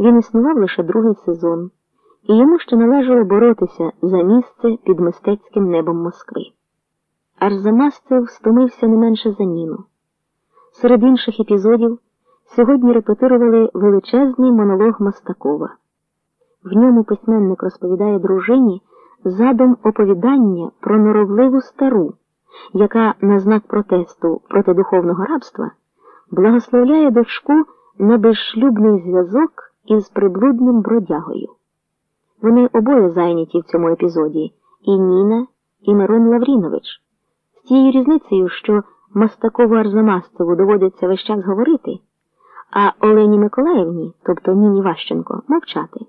Він існував лише другий сезон, і йому ще належало боротися за місце під мистецьким небом Москви. Аж Замастив стомився не менше за Ніну. Серед інших епізодів сьогодні репетирували величезний монолог Мостакова. В ньому письменник розповідає дружині задум оповідання про норовливу стару, яка на знак протесту проти духовного рабства благословляє дочку на безшлюбний зв'язок із приблудним бродягою. Вони обоє зайняті в цьому епізоді і Ніна, і Мирон Лаврінович, з тією різницею, що Мастакову Арзамастову доводиться весь час говорити, а Олені Миколаївні, тобто Ніні Ващенко, мовчати.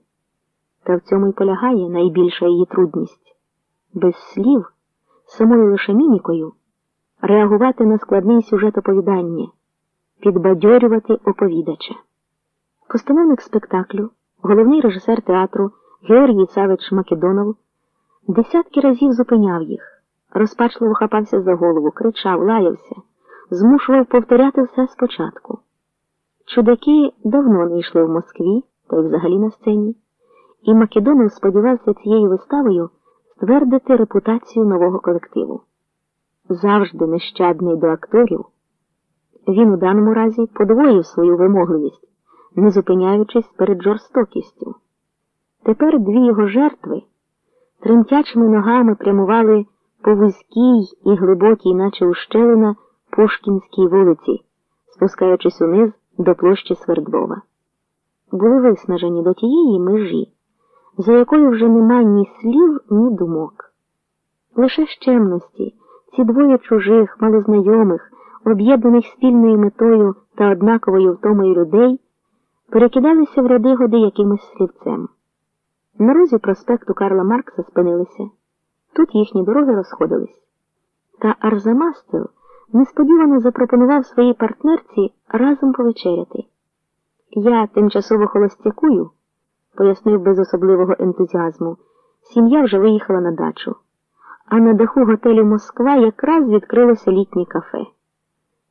Та в цьому й полягає найбільша її трудність без слів, самою лише мімікою, реагувати на складний сюжет оповідання, підбадьорювати оповідача. Постановник спектаклю, головний режисер театру Георгій Савич Македонов десятки разів зупиняв їх, розпачливо хапався за голову, кричав, лаявся, змушував повторяти все спочатку. Чудаки давно не йшли в Москві та й взагалі на сцені, і Македонов сподівався цією виставою ствердити репутацію нового колективу. Завжди нещадний до акторів, він у даному разі подвоїв свою вимогливість, не зупиняючись перед жорстокістю. Тепер дві його жертви тремтячими ногами прямували по вузькій і глибокій, наче ущелина, Пушкінській вулиці, спускаючись униз до площі Свердлова. Були виснажені до тієї межі, за якою вже нема ні слів, ні думок. Лише з чемності ці двоє чужих, малознайомих, об'єднаних спільною метою та однаковою втомою людей, перекидалися в ряди годи якимось слівцем. На розі проспекту Карла Маркса спинилися. Тут їхні дороги розходились. Та Арзамастил несподівано запропонував своїй партнерці разом повечеряти. Я тимчасово холостякую, пояснив без особливого ентузіазму. Сім'я вже виїхала на дачу, а на даху готелю Москва якраз відкрилося літнє кафе.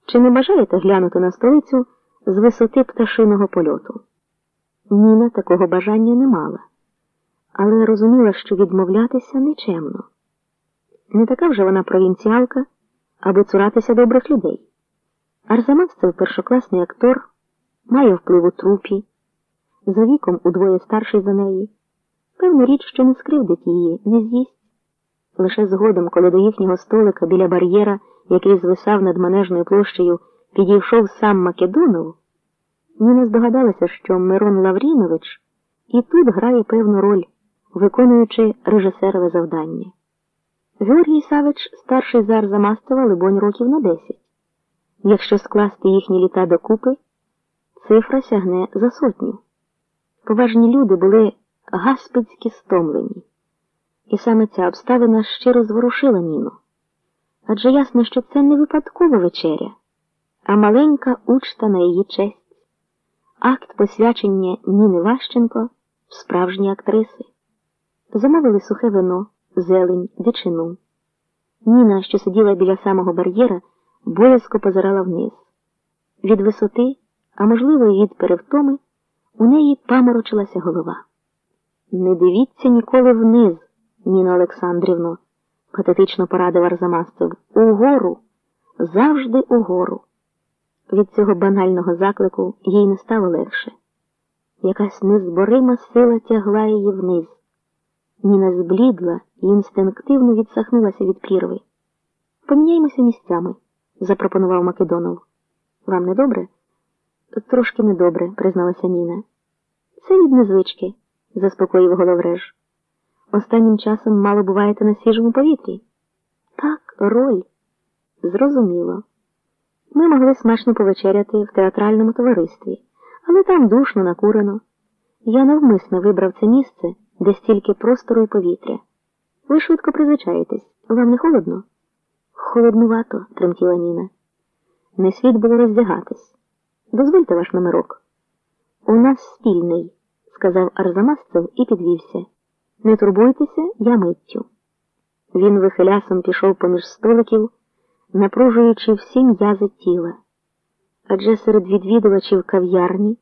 Чи не бажаєте глянути на столицю з висоти пташиного польоту? Ніна такого бажання не мала, але розуміла, що відмовлятися нечемно. Не така вже вона провінціалка, аби цуратися добрих людей. Арзамас це першокласний актор, має вплив у трупі, за віком удвоє старший за неї. Певна річ, що не скривдить її, не з'їсть. Лише згодом, коли до їхнього столика біля бар'єра, який звисав над манежною площею, підійшов сам Македонов, Ніна здогадалася, що Мирон Лаврінович і тут грає певну роль, виконуючи режисерове завдання. Георгій Савич старший за Арзамастова, либонь, років на десять. Якщо скласти їхні літа докупи, цифра сягне за сотню. Поважні люди були гаспідськи стомлені, і саме ця обставина щиро зворушила Ніну. Адже ясно, що це не випадкова вечеря, а маленька учта на її честь, акт посвячення Ніни Ващенко в справжні актриси. Замовили сухе вино, зелень, дичину. Ніна, що сиділа біля самого бар'єра, боязко позирала вниз. Від висоти, а можливо, і від перевтоми, у неї паморочилася голова. Не дивіться ніколи вниз, Ніно Олександрівно, патетично порадив Арзамасцев. Угору, завжди угору. Від цього банального заклику їй не стало легше. Якась незборима сила тягла її вниз. Ніна зблідла і інстинктивно відсахнулася від прірви. Поміняємося місцями, запропонував Македонов. Вам не добре? Трошки недобре, призналася Ніна. Це від незвички, заспокоїв головреж. Останнім часом мало буваєте на свіжому повітрі. Так, роль. Зрозуміло. Ми могли смачно повечеряти в театральному товаристві, але там душно, накурено. Я навмисно вибрав це місце, де стільки простору і повітря. Ви швидко призвичаєтесь. Вам не холодно? Холоднувато, тремтіла Ніна. Не слід було роздягатись. Дозвольте ваш номерок. У нас спільний, сказав Арзамасцев і підвівся. Не турбуйтеся, я миттю. Він вихилясом пішов поміж столиків, напружуючи всі м'язи тіла. Адже серед відвідувачів кав'ярні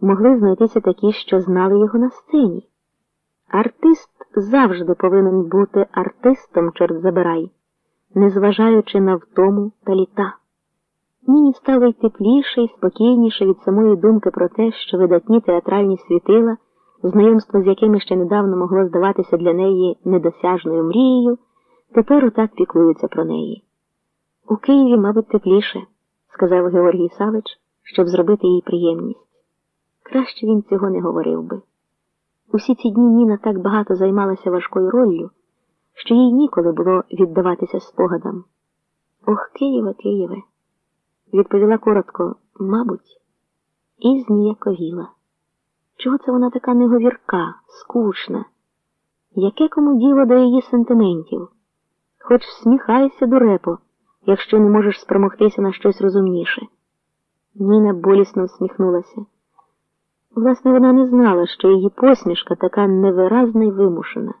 могли знайтися такі, що знали його на сцені. Артист завжди повинен бути артистом, чорт забирай, незважаючи на втому та літа. Ніні стало й тепліше і спокійніше від самої думки про те, що видатні театральні світила, знайомство з якими ще недавно могло здаватися для неї недосяжною мрією, тепер отак піклуються про неї. У Києві, мабуть, тепліше, сказав Георгій Савич, щоб зробити їй приємність. Краще він цього не говорив би. Усі ці дні Ніна так багато займалася важкою роллю, що їй ніколи було віддаватися спогадам. Ох, Києве, Києве, відповіла коротко, мабуть, і зніяковіла. Чого це вона така неговірка, скучна? Яке кому діло до її сентиментів? Хоч всміхайся, дурепо, якщо не можеш спромогтися на щось розумніше. Ніна болісно всміхнулася. Власне, вона не знала, що її посмішка така невиразна й вимушена.